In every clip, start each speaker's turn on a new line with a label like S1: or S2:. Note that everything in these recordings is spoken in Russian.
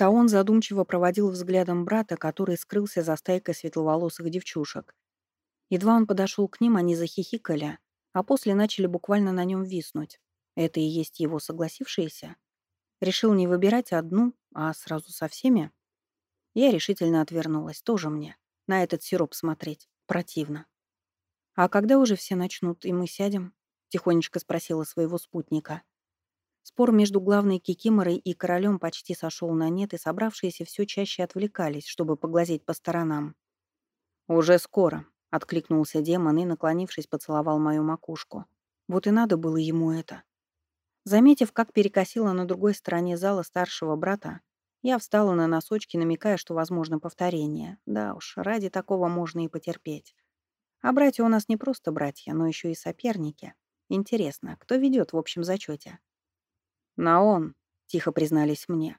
S1: Таон задумчиво проводил взглядом брата, который скрылся за стайкой светловолосых девчушек. Едва он подошел к ним, они захихикали, а после начали буквально на нем виснуть. Это и есть его согласившиеся? Решил не выбирать одну, а сразу со всеми? Я решительно отвернулась, тоже мне. На этот сироп смотреть. Противно. «А когда уже все начнут, и мы сядем?» — тихонечко спросила своего спутника. Спор между главной кикиморой и королем почти сошел на нет, и собравшиеся все чаще отвлекались, чтобы поглазеть по сторонам. «Уже скоро», — откликнулся демон и, наклонившись, поцеловал мою макушку. Вот и надо было ему это. Заметив, как перекосила на другой стороне зала старшего брата, я встала на носочки, намекая, что возможно повторение. Да уж, ради такого можно и потерпеть. А братья у нас не просто братья, но еще и соперники. Интересно, кто ведет в общем зачете? «На он», — тихо признались мне.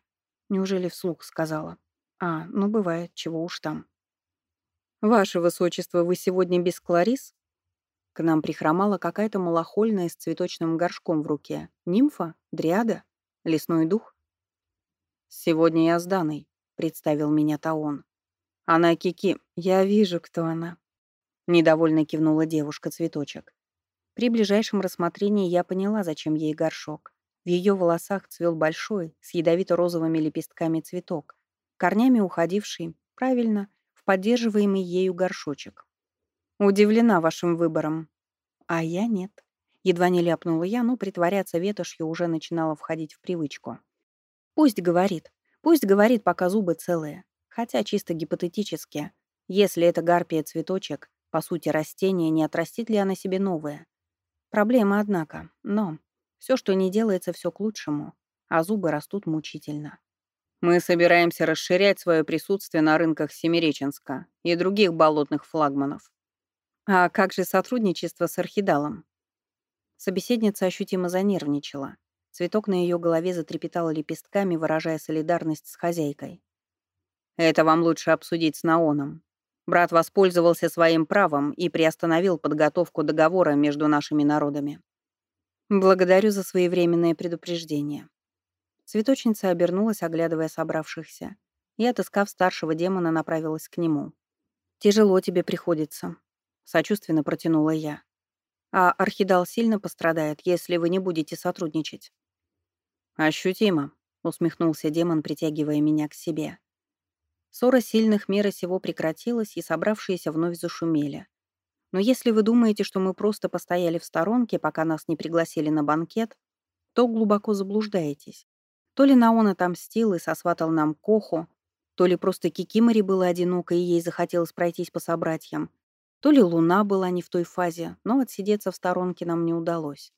S1: Неужели вслух сказала? «А, ну бывает, чего уж там». «Ваше высочество, вы сегодня без Кларис?» К нам прихромала какая-то малохольная с цветочным горшком в руке. Нимфа? Дриада? Лесной дух? «Сегодня я с Даной», — представил меня Таон. «Она Кики. Я вижу, кто она». Недовольно кивнула девушка-цветочек. При ближайшем рассмотрении я поняла, зачем ей горшок. В ее волосах цвел большой, с ядовито-розовыми лепестками цветок, корнями уходивший, правильно, в поддерживаемый ею горшочек. Удивлена вашим выбором. А я нет. Едва не ляпнула я, но притворяться ветошью уже начинала входить в привычку. Пусть говорит. Пусть говорит, пока зубы целые. Хотя чисто гипотетически. Если это гарпия цветочек, по сути растение, не отрастит ли она себе новое? Проблема, однако. Но все, что не делается, все к лучшему. А зубы растут мучительно. Мы собираемся расширять свое присутствие на рынках Семиреченска и других болотных флагманов. А как же сотрудничество с Архидалом? Собеседница ощутимо занервничала. Цветок на ее голове затрепетал лепестками, выражая солидарность с хозяйкой. «Это вам лучше обсудить с Наоном. Брат воспользовался своим правом и приостановил подготовку договора между нашими народами. Благодарю за своевременное предупреждение». Цветочница обернулась, оглядывая собравшихся, и, отыскав старшего демона, направилась к нему. «Тяжело тебе приходится», — сочувственно протянула я. «А Архидал сильно пострадает, если вы не будете сотрудничать». «Ощутимо», — усмехнулся демон, притягивая меня к себе. Ссора сильных мира сего прекратилась, и собравшиеся вновь зашумели. Но если вы думаете, что мы просто постояли в сторонке, пока нас не пригласили на банкет, то глубоко заблуждаетесь. То ли Наон отомстил и сосватал нам Коху, то ли просто Кикимори была одинока и ей захотелось пройтись по собратьям, то ли луна была не в той фазе, но отсидеться в сторонке нам не удалось.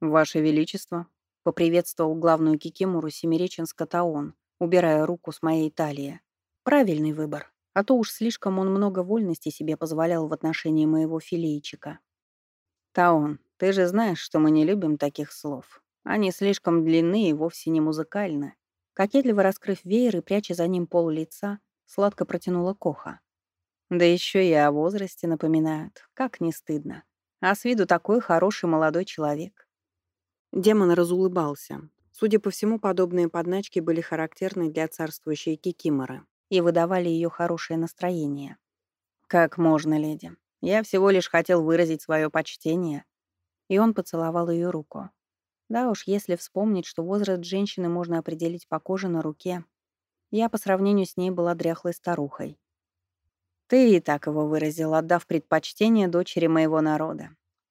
S1: «Ваше Величество», — поприветствовал главную кикимору Семиреченска Таон, убирая руку с моей талии. «Правильный выбор, а то уж слишком он много вольности себе позволял в отношении моего филейчика». «Таон, ты же знаешь, что мы не любим таких слов. Они слишком длинны и вовсе не музыкальны». Кокетливо раскрыв веер и пряча за ним пол лица, сладко протянула Коха. Да еще и о возрасте напоминают. Как не стыдно. А с виду такой хороший молодой человек. Демон разулыбался. Судя по всему, подобные подначки были характерны для царствующей Кикиморы и выдавали ее хорошее настроение. «Как можно, леди? Я всего лишь хотел выразить свое почтение». И он поцеловал ее руку. Да уж, если вспомнить, что возраст женщины можно определить по коже на руке, я по сравнению с ней была дряхлой старухой. «Ты и так его выразил, отдав предпочтение дочери моего народа».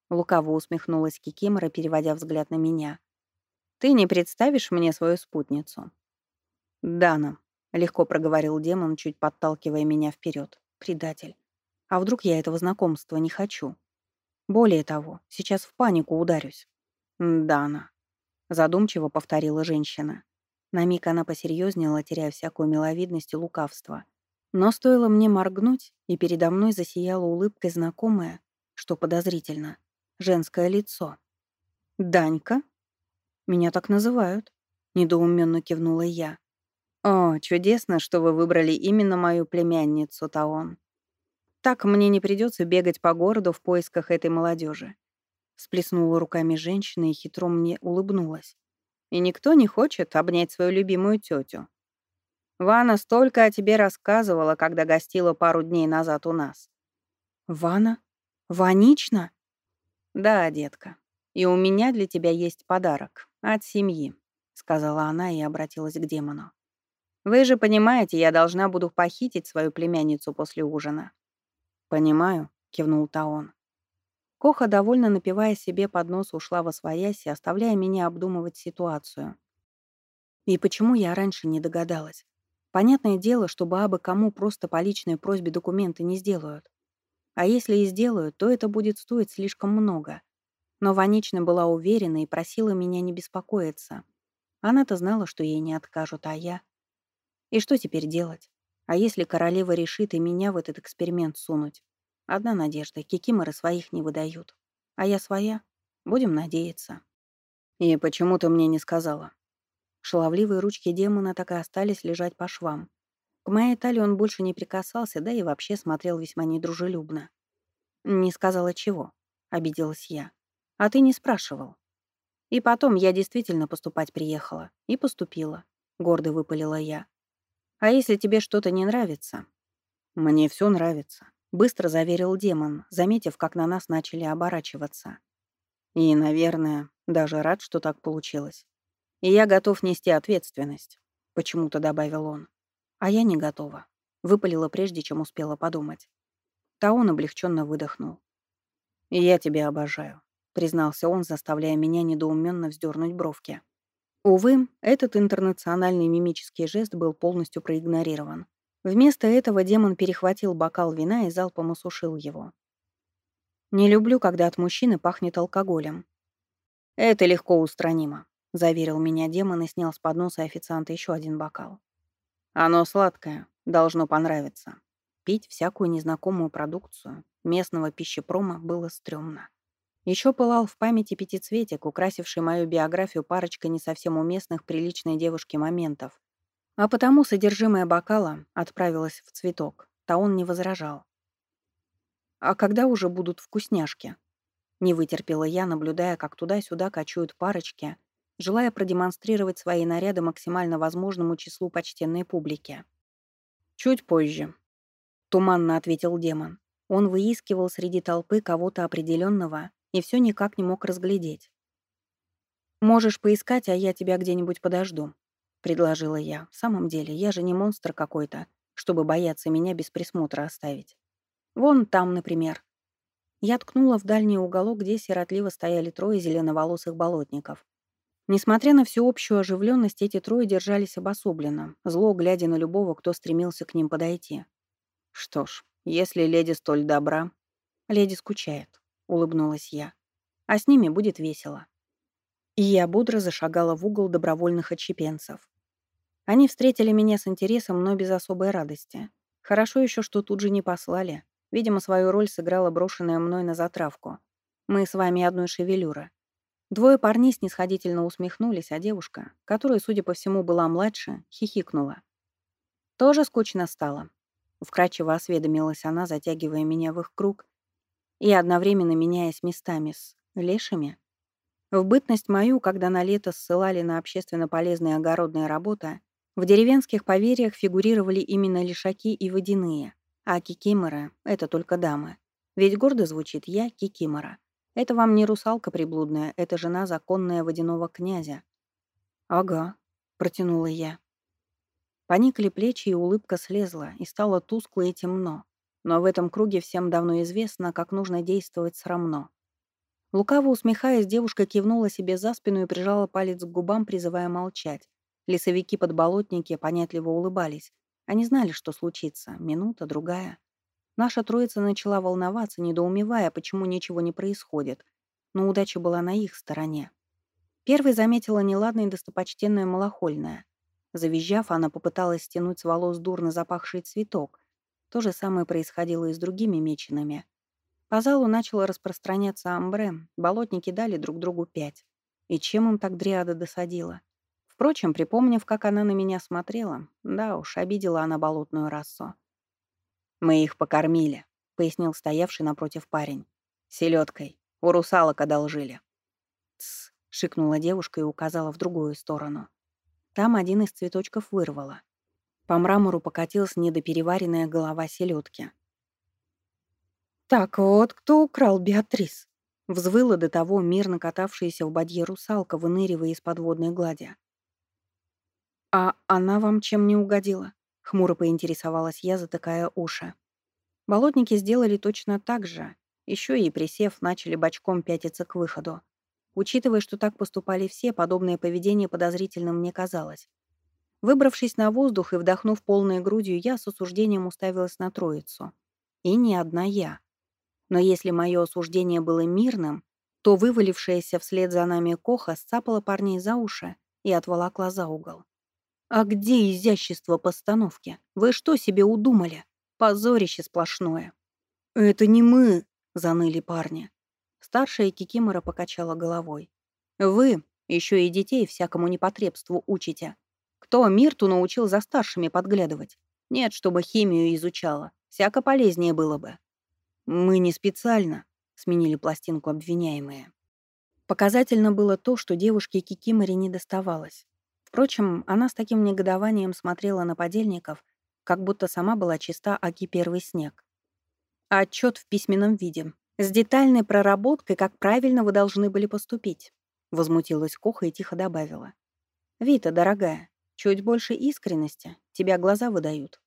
S1: Лукаво усмехнулась Кикимора, переводя взгляд на меня. «Ты не представишь мне свою спутницу?» «Дана», — легко проговорил демон, чуть подталкивая меня вперед. «Предатель. А вдруг я этого знакомства не хочу? Более того, сейчас в панику ударюсь». «Дана», — задумчиво повторила женщина. На миг она посерьезнела, теряя всякую миловидность и лукавство. Но стоило мне моргнуть, и передо мной засияло улыбкой знакомое, что подозрительно, женское лицо. «Данька?» «Меня так называют», — недоуменно кивнула я. «О, чудесно, что вы выбрали именно мою племянницу, Таон. Так мне не придется бегать по городу в поисках этой молодежи. Всплеснула руками женщина и хитро мне улыбнулась. «И никто не хочет обнять свою любимую тетю. Вана столько о тебе рассказывала, когда гостила пару дней назад у нас». «Вана? Ванично?» «Да, детка. И у меня для тебя есть подарок. От семьи», — сказала она и обратилась к демону. «Вы же понимаете, я должна буду похитить свою племянницу после ужина». «Понимаю», — кивнул Таон. Коха, довольно напивая себе под нос, ушла во свояси, оставляя меня обдумывать ситуацию. И почему я раньше не догадалась? Понятное дело, что бабы кому просто по личной просьбе документы не сделают. А если и сделают, то это будет стоить слишком много. Но Ванична была уверена и просила меня не беспокоиться. Она-то знала, что ей не откажут, а я... И что теперь делать? А если королева решит и меня в этот эксперимент сунуть? Одна надежда — кикиморы своих не выдают. А я своя? Будем надеяться. И почему ты мне не сказала? Шаловливые ручки демона так и остались лежать по швам. К моей талии он больше не прикасался, да и вообще смотрел весьма недружелюбно. «Не сказала чего», — обиделась я. «А ты не спрашивал». И потом я действительно поступать приехала. И поступила. Гордо выпалила я. «А если тебе что-то не нравится?» «Мне все нравится», Быстро заверил демон, заметив, как на нас начали оборачиваться. И, наверное, даже рад, что так получилось. И я готов нести ответственность, почему-то добавил он. А я не готова. Выпалила прежде, чем успела подумать. Таун облегченно выдохнул. «И я тебя обожаю», — признался он, заставляя меня недоуменно вздернуть бровки. Увы, этот интернациональный мимический жест был полностью проигнорирован. Вместо этого демон перехватил бокал вина и залпом осушил его. «Не люблю, когда от мужчины пахнет алкоголем». «Это легко устранимо», — заверил меня демон и снял с подноса официанта еще один бокал. «Оно сладкое, должно понравиться». Пить всякую незнакомую продукцию местного пищепрома было стрёмно. Еще пылал в памяти пятицветик, украсивший мою биографию парочкой не совсем уместных приличной девушки моментов, а потому содержимое бокала отправилось в цветок. Таон не возражал. «А когда уже будут вкусняшки?» Не вытерпела я, наблюдая, как туда-сюда кочуют парочки, желая продемонстрировать свои наряды максимально возможному числу почтенной публики. «Чуть позже», — туманно ответил демон. Он выискивал среди толпы кого-то определенного и все никак не мог разглядеть. «Можешь поискать, а я тебя где-нибудь подожду», предложила я. В самом деле, я же не монстр какой-то, чтобы бояться меня без присмотра оставить. Вон там, например. Я ткнула в дальний уголок, где сиротливо стояли трое зеленоволосых болотников. Несмотря на всеобщую оживленность, эти трое держались обособленно, зло глядя на любого, кто стремился к ним подойти. Что ж, если леди столь добра... Леди скучает, улыбнулась я. А с ними будет весело. И я бодро зашагала в угол добровольных отщепенцев. Они встретили меня с интересом, но без особой радости. Хорошо еще, что тут же не послали. Видимо, свою роль сыграла брошенная мной на затравку. Мы с вами одной шевелюры. Двое парней снисходительно усмехнулись, а девушка, которая, судя по всему, была младше, хихикнула. Тоже скучно стало. Вкрадчиво осведомилась она, затягивая меня в их круг и одновременно меняясь местами с лешими. В бытность мою, когда на лето ссылали на общественно полезные огородные работы, в деревенских поверьях фигурировали именно лишаки и водяные, а кикиморы — это только дамы. Ведь гордо звучит «я кикимора». Это вам не русалка приблудная, это жена законная водяного князя. «Ага», — протянула я. Поникли плечи, и улыбка слезла, и стало тускло и темно. Но в этом круге всем давно известно, как нужно действовать срамно. Лукаво усмехаясь, девушка кивнула себе за спину и прижала палец к губам, призывая молчать. Лесовики-подболотники понятливо улыбались. Они знали, что случится. Минута, другая. Наша троица начала волноваться, недоумевая, почему ничего не происходит. Но удача была на их стороне. Первой заметила неладное достопочтенная малохольная. Завизжав, она попыталась стянуть с волос дурно запахший цветок. То же самое происходило и с другими меченами. По залу начало распространяться амбре, болотники дали друг другу пять. И чем им так дриада досадила? Впрочем, припомнив, как она на меня смотрела, да уж, обидела она болотную расу. «Мы их покормили», — пояснил стоявший напротив парень. «Селедкой. У русалок одолжили». «Тсс», — шикнула девушка и указала в другую сторону. Там один из цветочков вырвала. По мрамору покатилась недопереваренная голова селедки. «Так вот, кто украл Беатрис?» Взвыла до того мирно катавшаяся в бадье русалка, выныривая из подводной глади. «А она вам чем не угодила?» — хмуро поинтересовалась я, затыкая уши. Болотники сделали точно так же. Еще и, присев, начали бочком пятиться к выходу. Учитывая, что так поступали все, подобное поведение подозрительным не казалось. Выбравшись на воздух и вдохнув полной грудью, я с осуждением уставилась на троицу. И не одна я. Но если мое осуждение было мирным, то вывалившаяся вслед за нами Коха сцапала парней за уши и отволокла за угол. «А где изящество постановки? Вы что себе удумали? Позорище сплошное!» «Это не мы!» — заныли парни. Старшая Кикимора покачала головой. «Вы еще и детей всякому непотребству учите. Кто Мирту научил за старшими подглядывать? Нет, чтобы химию изучала. Всяко полезнее было бы». «Мы не специально», — сменили пластинку обвиняемые. Показательно было то, что девушке Кикиморе не доставалось. Впрочем, она с таким негодованием смотрела на подельников, как будто сама была чиста аки первый снег. Отчет в письменном виде. С детальной проработкой, как правильно вы должны были поступить. Возмутилась Коха и тихо добавила. «Вита, дорогая, чуть больше искренности. Тебя глаза выдают».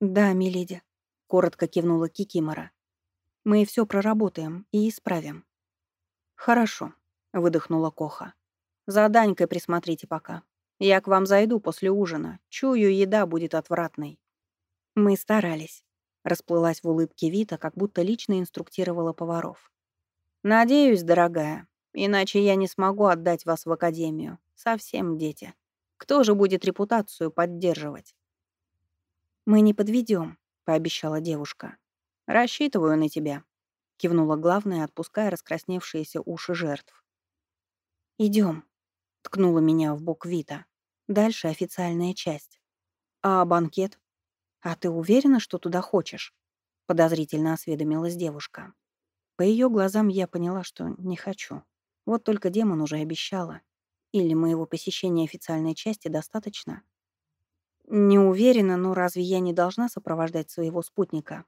S1: «Да, миледи», — коротко кивнула Кикимора. Мы все проработаем и исправим». «Хорошо», — выдохнула Коха. «За Данькой присмотрите пока. Я к вам зайду после ужина. Чую, еда будет отвратной». «Мы старались», — расплылась в улыбке Вита, как будто лично инструктировала поваров. «Надеюсь, дорогая, иначе я не смогу отдать вас в академию. Совсем дети. Кто же будет репутацию поддерживать?» «Мы не подведем», — пообещала девушка. «Рассчитываю на тебя», — кивнула главная, отпуская раскрасневшиеся уши жертв. «Идем», — ткнула меня в бок Вита. «Дальше официальная часть». «А банкет?» «А ты уверена, что туда хочешь?» — подозрительно осведомилась девушка. По ее глазам я поняла, что не хочу. Вот только демон уже обещала. Или моего посещения официальной части достаточно? Не уверена, но разве я не должна сопровождать своего спутника?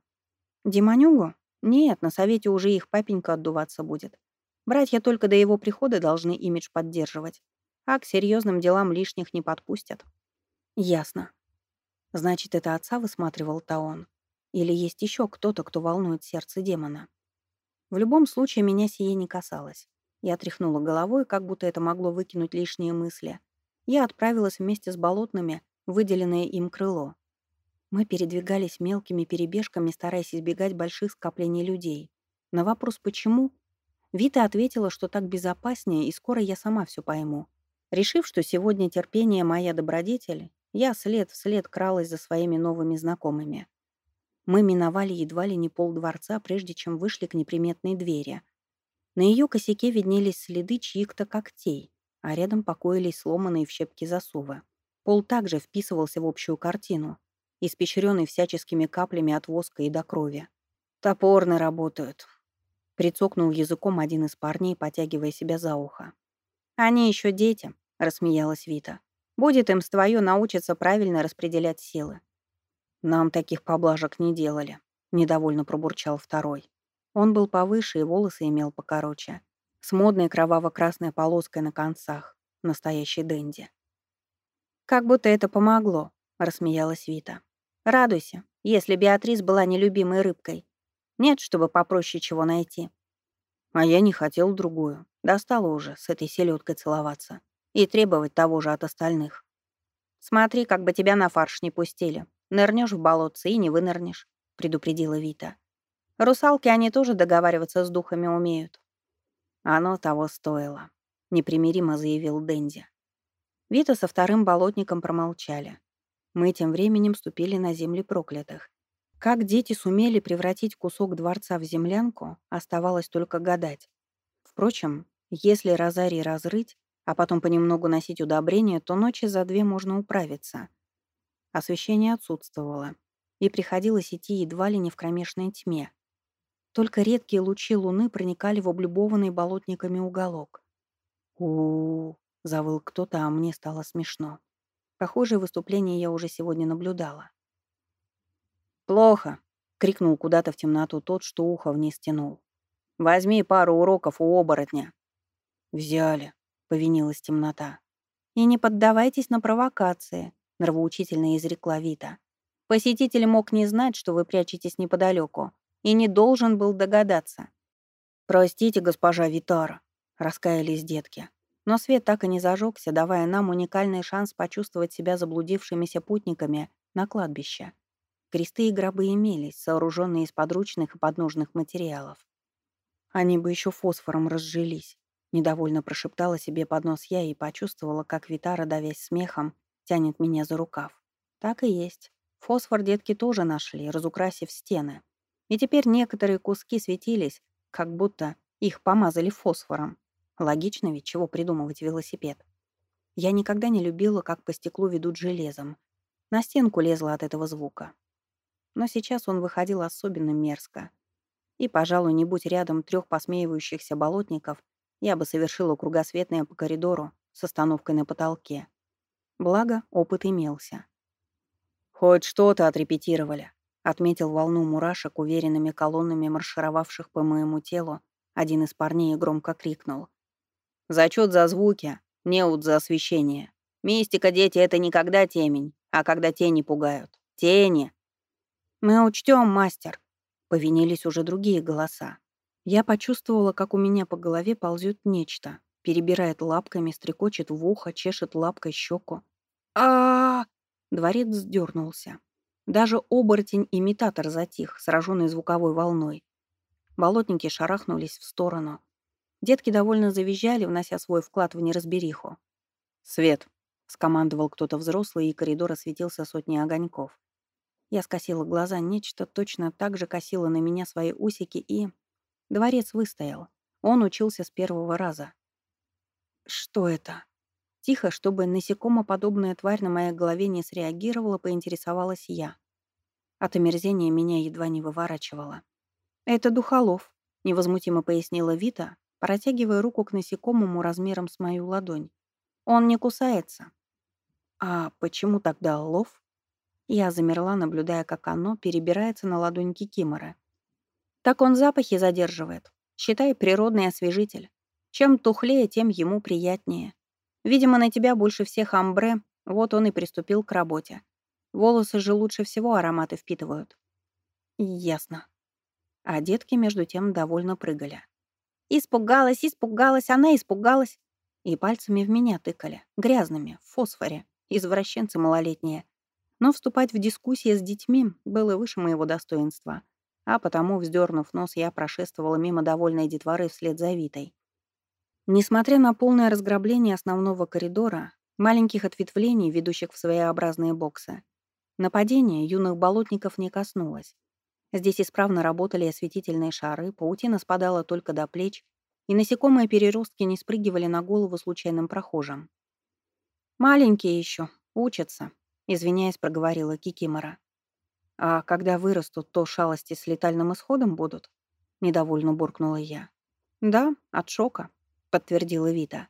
S1: Демонюгу? Нет, на совете уже их папенька отдуваться будет. Братья только до его прихода должны имидж поддерживать, а к серьезным делам лишних не подпустят. Ясно. Значит, это отца высматривал Таон? Или есть еще кто-то, кто волнует сердце демона? В любом случае, меня сие не касалось. Я тряхнула головой, как будто это могло выкинуть лишние мысли. Я отправилась вместе с болотными, выделенное им крыло. Мы передвигались мелкими перебежками, стараясь избегать больших скоплений людей. На вопрос «почему?» Вита ответила, что так безопаснее, и скоро я сама все пойму. Решив, что сегодня терпение моя добродетель, я след в след кралась за своими новыми знакомыми. Мы миновали едва ли не пол дворца, прежде чем вышли к неприметной двери. На ее косяке виднелись следы чьих-то когтей, а рядом покоились сломанные в щепки засувы. Пол также вписывался в общую картину испещренный всяческими каплями от воска и до крови. «Топорно работают», — прицокнул языком один из парней, потягивая себя за ухо. «Они еще дети», — рассмеялась Вита. «Будет им с твою научиться правильно распределять силы». «Нам таких поблажек не делали», — недовольно пробурчал второй. Он был повыше и волосы имел покороче, с модной кроваво-красной полоской на концах, настоящий денди. «Как будто это помогло», — рассмеялась Вита. Радуйся, если Беатрис была нелюбимой рыбкой. Нет, чтобы попроще чего найти. А я не хотел другую. Достало уже с этой селедкой целоваться. И требовать того же от остальных. Смотри, как бы тебя на фарш не пустили. Нырнешь в болотце и не вынырнешь, предупредила Вита. Русалки, они тоже договариваться с духами умеют. Оно того стоило, непримиримо заявил Дэнди. Вита со вторым болотником промолчали. Мы тем временем ступили на земли проклятых. Как дети сумели превратить кусок дворца в землянку, оставалось только гадать. Впрочем, если розарий разрыть, а потом понемногу носить удобрения, то ночи за две можно управиться. Освещение отсутствовало, и приходилось идти едва ли не в кромешной тьме. Только редкие лучи луны проникали в облюбованный болотниками уголок. у, -у, -у завыл кто-то, а мне стало смешно. Похожее выступление я уже сегодня наблюдала. «Плохо!» — крикнул куда-то в темноту тот, что ухо вниз тянул. «Возьми пару уроков у оборотня». «Взяли», — повинилась темнота. «И не поддавайтесь на провокации», — нравоучительно изрекла Вита. «Посетитель мог не знать, что вы прячетесь неподалеку, и не должен был догадаться». «Простите, госпожа Витара», — раскаялись детки. Но свет так и не зажегся, давая нам уникальный шанс почувствовать себя заблудившимися путниками на кладбище. Кресты и гробы имелись, сооруженные из подручных и подножных материалов. Они бы еще фосфором разжились. Недовольно прошептала себе под нос я и почувствовала, как Витара, давясь смехом, тянет меня за рукав. Так и есть. Фосфор детки тоже нашли, разукрасив стены. И теперь некоторые куски светились, как будто их помазали фосфором. Логично ведь, чего придумывать велосипед. Я никогда не любила, как по стеклу ведут железом. На стенку лезла от этого звука. Но сейчас он выходил особенно мерзко. И, пожалуй, не будь рядом трех посмеивающихся болотников, я бы совершила кругосветное по коридору с остановкой на потолке. Благо, опыт имелся. «Хоть что-то отрепетировали», — отметил волну мурашек уверенными колоннами маршировавших по моему телу. Один из парней громко крикнул. Зачет за звуки, неуд за освещение. Мистика, дети, это никогда темень, а когда тени пугают. Тени. Мы учтем, мастер. Повинились уже другие голоса. Я почувствовала, как у меня по голове ползет нечто. Перебирает лапками, стрекочет в ухо, чешет лапкой щеку. а, Дворец сдернулся. Даже оборотень-имитатор затих, сраженный звуковой волной. Болотники шарахнулись в сторону. Детки довольно завизжали, внося свой вклад в неразбериху. «Свет!» — скомандовал кто-то взрослый, и коридор осветился сотней огоньков. Я скосила глаза, нечто точно так же косило на меня свои усики, и... Дворец выстоял. Он учился с первого раза. «Что это?» Тихо, чтобы насекомоподобная тварь на моей голове не среагировала, поинтересовалась я. От омерзения меня едва не выворачивало. «Это духолов», — невозмутимо пояснила Вита, протягивая руку к насекомому размером с мою ладонь. «Он не кусается». «А почему тогда лов?» Я замерла, наблюдая, как оно перебирается на ладонь Кикимора. «Так он запахи задерживает. Считай, природный освежитель. Чем тухлее, тем ему приятнее. Видимо, на тебя больше всех амбре, вот он и приступил к работе. Волосы же лучше всего ароматы впитывают». «Ясно». А детки, между тем, довольно прыгали. Испугалась, испугалась, она испугалась. И пальцами в меня тыкали, грязными, в фосфоре, извращенцы малолетние. Но вступать в дискуссии с детьми было выше моего достоинства. А потому, вздернув нос, я прошествовала мимо довольной детворы вслед за Витой. Несмотря на полное разграбление основного коридора, маленьких ответвлений, ведущих в своеобразные боксы, нападение юных болотников не коснулось. Здесь исправно работали осветительные шары, паутина спадала только до плеч, и насекомые переростки не спрыгивали на голову случайным прохожим. «Маленькие еще, учатся», — извиняясь, проговорила Кикимора. «А когда вырастут, то шалости с летальным исходом будут?» — недовольно буркнула я. «Да, от шока», — подтвердила Вита.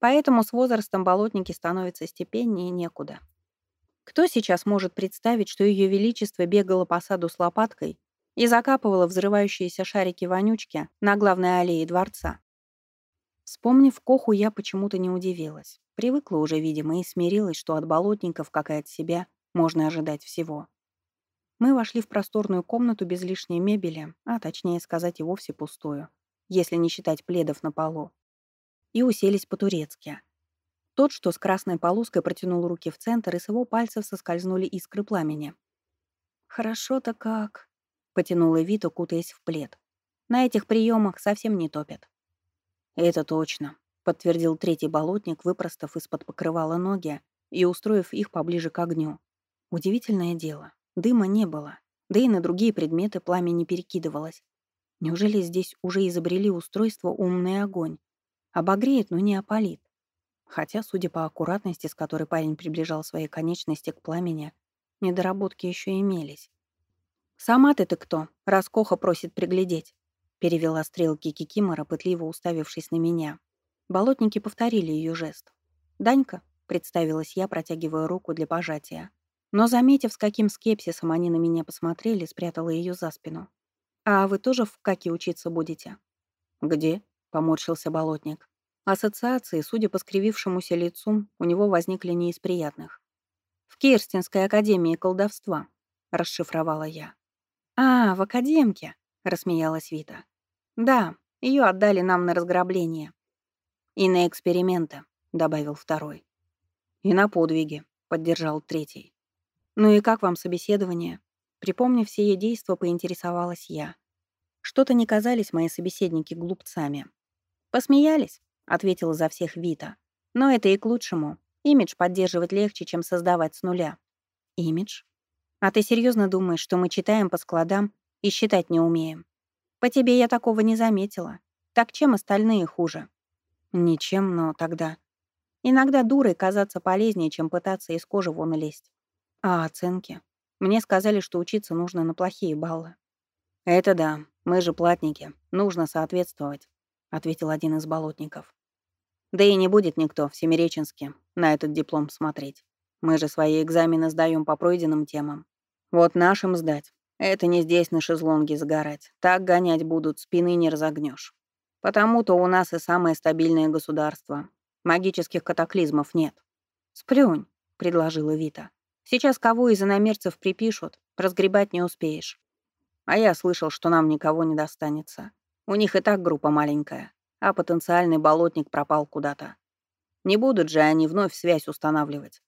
S1: «Поэтому с возрастом болотники становятся степеннее некуда». Кто сейчас может представить, что Ее Величество бегало по саду с лопаткой и закапывало взрывающиеся шарики вонючки на главной аллее дворца? Вспомнив Коху, я почему-то не удивилась. Привыкла уже, видимо, и смирилась, что от болотников, как и от себя, можно ожидать всего. Мы вошли в просторную комнату без лишней мебели, а точнее сказать и вовсе пустую, если не считать пледов на полу, и уселись по-турецки. Тот, что с красной полоской протянул руки в центр, и с его пальцев соскользнули искры пламени. «Хорошо-то как», — потянула Вита, кутаясь в плед. «На этих приемах совсем не топят». «Это точно», — подтвердил третий болотник, выпростав из-под покрывала ноги и устроив их поближе к огню. Удивительное дело, дыма не было, да и на другие предметы пламя не перекидывалось. Неужели здесь уже изобрели устройство «умный огонь»? Обогреет, но не опалит. Хотя, судя по аккуратности, с которой парень приближал свои конечности к пламени, недоработки еще имелись. «Сама ты-то кто, раз Коха просит приглядеть?» перевела стрелки Кикимора, пытливо уставившись на меня. Болотники повторили ее жест. «Данька, представилась я, протягивая руку для пожатия. Но, заметив, с каким скепсисом они на меня посмотрели, спрятала ее за спину. «А вы тоже в КАКе учиться будете?» «Где?» — поморщился болотник. Ассоциации, судя по скривившемуся лицу, у него возникли не из приятных. «В Кирстинской академии колдовства», — расшифровала я. «А, в академке», — рассмеялась Вита. «Да, ее отдали нам на разграбление». «И на эксперименты», — добавил второй. «И на подвиги», — поддержал третий. «Ну и как вам собеседование?» Припомнив все ее действия, поинтересовалась я. Что-то не казались мои собеседники глупцами. «Посмеялись?» — ответила за всех Вита. «Но это и к лучшему. Имидж поддерживать легче, чем создавать с нуля». «Имидж? А ты серьезно думаешь, что мы читаем по складам и считать не умеем? По тебе я такого не заметила. Так чем остальные хуже?» «Ничем, но тогда...» Иногда дурой казаться полезнее, чем пытаться из кожи вон лезть. А оценки? Мне сказали, что учиться нужно на плохие баллы. «Это да, мы же платники, нужно соответствовать», — ответил один из болотников. «Да и не будет никто в Семиреченске на этот диплом смотреть. Мы же свои экзамены сдаем по пройденным темам. Вот нашим сдать. Это не здесь на шезлонге загорать. Так гонять будут, спины не разогнешь. Потому-то у нас и самое стабильное государство. Магических катаклизмов нет». «Сплюнь», — предложила Вита. Сейчас кого из иномерцев припишут, разгребать не успеешь. А я слышал, что нам никого не достанется. У них и так группа маленькая, а потенциальный болотник пропал куда-то. Не будут же они вновь связь устанавливать.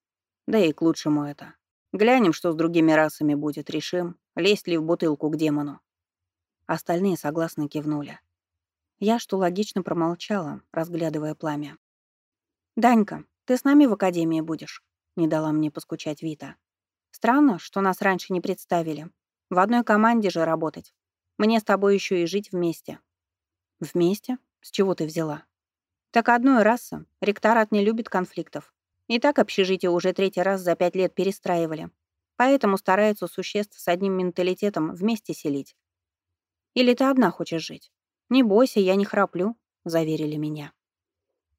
S1: Да и к лучшему это. Глянем, что с другими расами будет, решим, лезть ли в бутылку к демону. Остальные согласно кивнули. Я, что логично, промолчала, разглядывая пламя. «Данька, ты с нами в академии будешь?» Не дала мне поскучать Вита. Странно, что нас раньше не представили. В одной команде же работать. Мне с тобой еще и жить вместе. Вместе? С чего ты взяла? Так одной раса. Ректорат не любит конфликтов. И так общежитие уже третий раз за пять лет перестраивали. Поэтому стараются существ с одним менталитетом вместе селить. Или ты одна хочешь жить? Не бойся, я не храплю, заверили меня.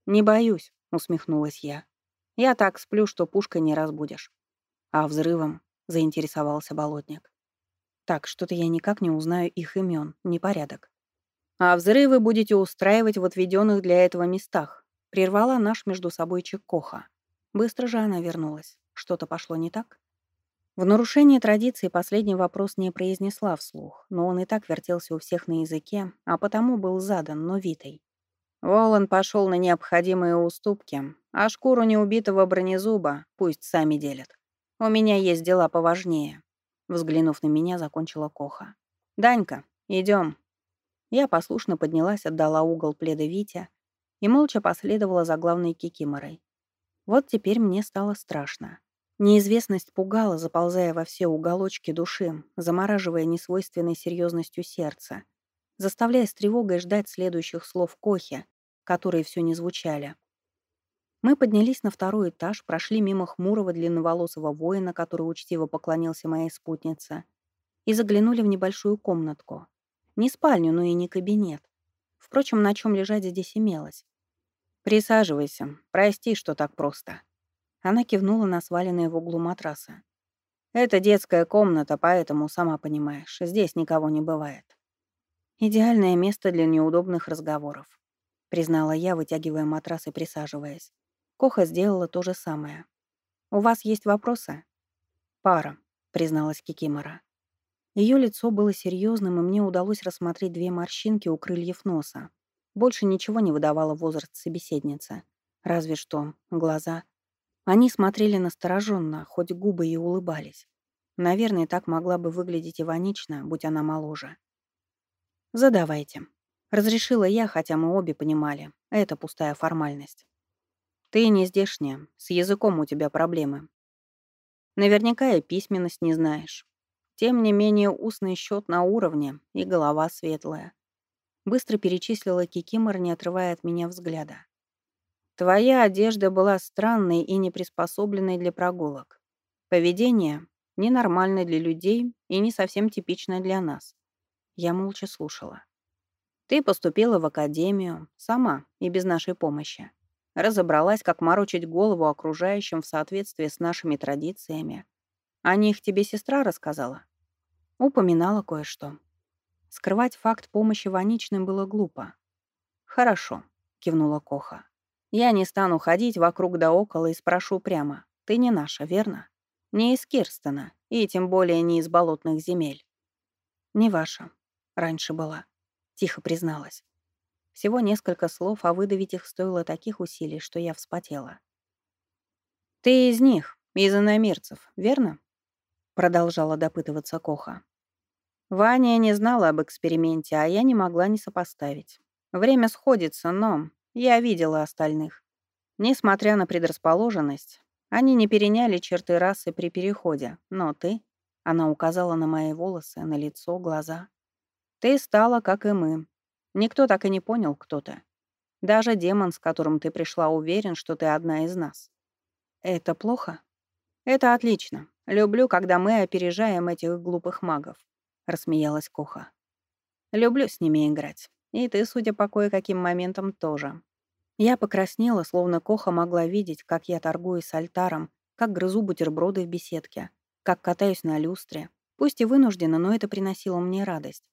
S1: Не боюсь, усмехнулась я. Я так сплю, что пушкой не разбудишь. А взрывом заинтересовался болотник. Так, что-то я никак не узнаю их имен, непорядок. А взрывы будете устраивать в отведенных для этого местах. Прервала наш между собой Коха. Быстро же она вернулась. Что-то пошло не так? В нарушение традиции последний вопрос не произнесла вслух, но он и так вертелся у всех на языке, а потому был задан, но Витой. Волан пошел на необходимые уступки, а шкуру неубитого бронезуба пусть сами делят. У меня есть дела поважнее. Взглянув на меня, закончила Коха. «Данька, идем. Я послушно поднялась, отдала угол пледа Витя и молча последовала за главной кикиморой. Вот теперь мне стало страшно. Неизвестность пугала, заползая во все уголочки души, замораживая несвойственной серьезностью сердца, заставляя с тревогой ждать следующих слов Кохи, которые все не звучали. Мы поднялись на второй этаж, прошли мимо хмурого длинноволосого воина, который учтиво поклонился моей спутнице, и заглянули в небольшую комнатку. Не спальню, но и не кабинет. Впрочем, на чем лежать здесь имелось. «Присаживайся. Прости, что так просто». Она кивнула на сваленные в углу матраса. «Это детская комната, поэтому, сама понимаешь, здесь никого не бывает. Идеальное место для неудобных разговоров признала я, вытягивая матрас и присаживаясь. Коха сделала то же самое. «У вас есть вопросы?» «Пара», — призналась Кикимора. Ее лицо было серьезным, и мне удалось рассмотреть две морщинки у крыльев носа. Больше ничего не выдавало возраст собеседницы. Разве что глаза. Они смотрели настороженно, хоть губы и улыбались. Наверное, так могла бы выглядеть Иванична, будь она моложе. «Задавайте», Разрешила я, хотя мы обе понимали. Это пустая формальность. Ты не здешняя, с языком у тебя проблемы. Наверняка и письменность не знаешь. Тем не менее, устный счет на уровне и голова светлая. Быстро перечислила Кикимор, не отрывая от меня взгляда. Твоя одежда была странной и не приспособленной для прогулок. Поведение ненормальное для людей и не совсем типичное для нас. Я молча слушала. Ты поступила в академию, сама и без нашей помощи. Разобралась, как морочить голову окружающим в соответствии с нашими традициями. О них тебе сестра рассказала? Упоминала кое-что. Скрывать факт помощи Ваничным было глупо. «Хорошо», — кивнула Коха. «Я не стану ходить вокруг да около и спрошу прямо. Ты не наша, верно? Не из Кирстена, и тем более не из болотных земель». «Не ваша. Раньше была», — тихо призналась. Всего несколько слов, а выдавить их стоило таких усилий, что я вспотела. «Ты из них, из иномирцев, верно?» Продолжала допытываться Коха. Ваня не знала об эксперименте, а я не могла не сопоставить. Время сходится, но я видела остальных. Несмотря на предрасположенность, они не переняли черты расы при переходе, но ты, она указала на мои волосы, на лицо, глаза. Ты стала, как и мы, Никто так и не понял, кто ты. Даже демон, с которым ты пришла, уверен, что ты одна из нас. Это плохо? Это отлично. Люблю, когда мы опережаем этих глупых магов, рассмеялась Коха. Люблю с ними играть. И ты, судя по кое-каким моментам, тоже. Я покраснела, словно Коха могла видеть, как я торгую с альтаром, как грызу бутерброды в беседке, как катаюсь на люстре. Пусть и вынуждена, но это приносило мне радость.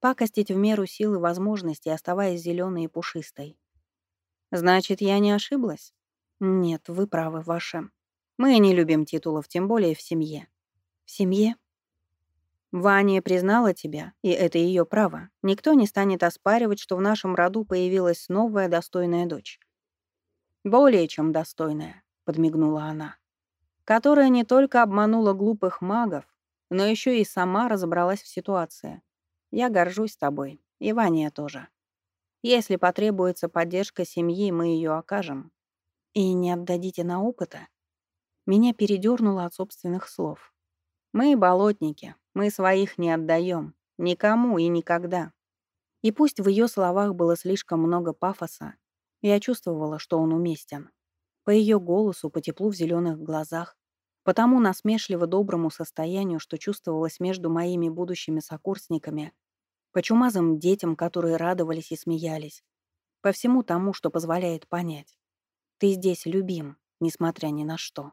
S1: Пакостить в меру сил и возможностей, оставаясь зеленой и пушистой. Значит, я не ошиблась? Нет, вы правы, ваша. Мы не любим титулов, тем более в семье. В семье? Ваня признала тебя, и это ее право. Никто не станет оспаривать, что в нашем роду появилась новая достойная дочь. Более чем достойная, подмигнула она, которая не только обманула глупых магов, но еще и сама разобралась в ситуации. Я горжусь тобой, и Ваня тоже. Если потребуется поддержка семьи, мы ее окажем. И не отдадите на опыта. Меня передернуло от собственных слов. Мы болотники, мы своих не отдаем. Никому и никогда. И пусть в ее словах было слишком много пафоса, я чувствовала, что он уместен. По ее голосу, по теплу в зеленых глазах, по тому насмешливо доброму состоянию, что чувствовалось между моими будущими сокурсниками, по чумазым детям, которые радовались и смеялись, по всему тому, что позволяет понять. Ты здесь любим, несмотря ни на что.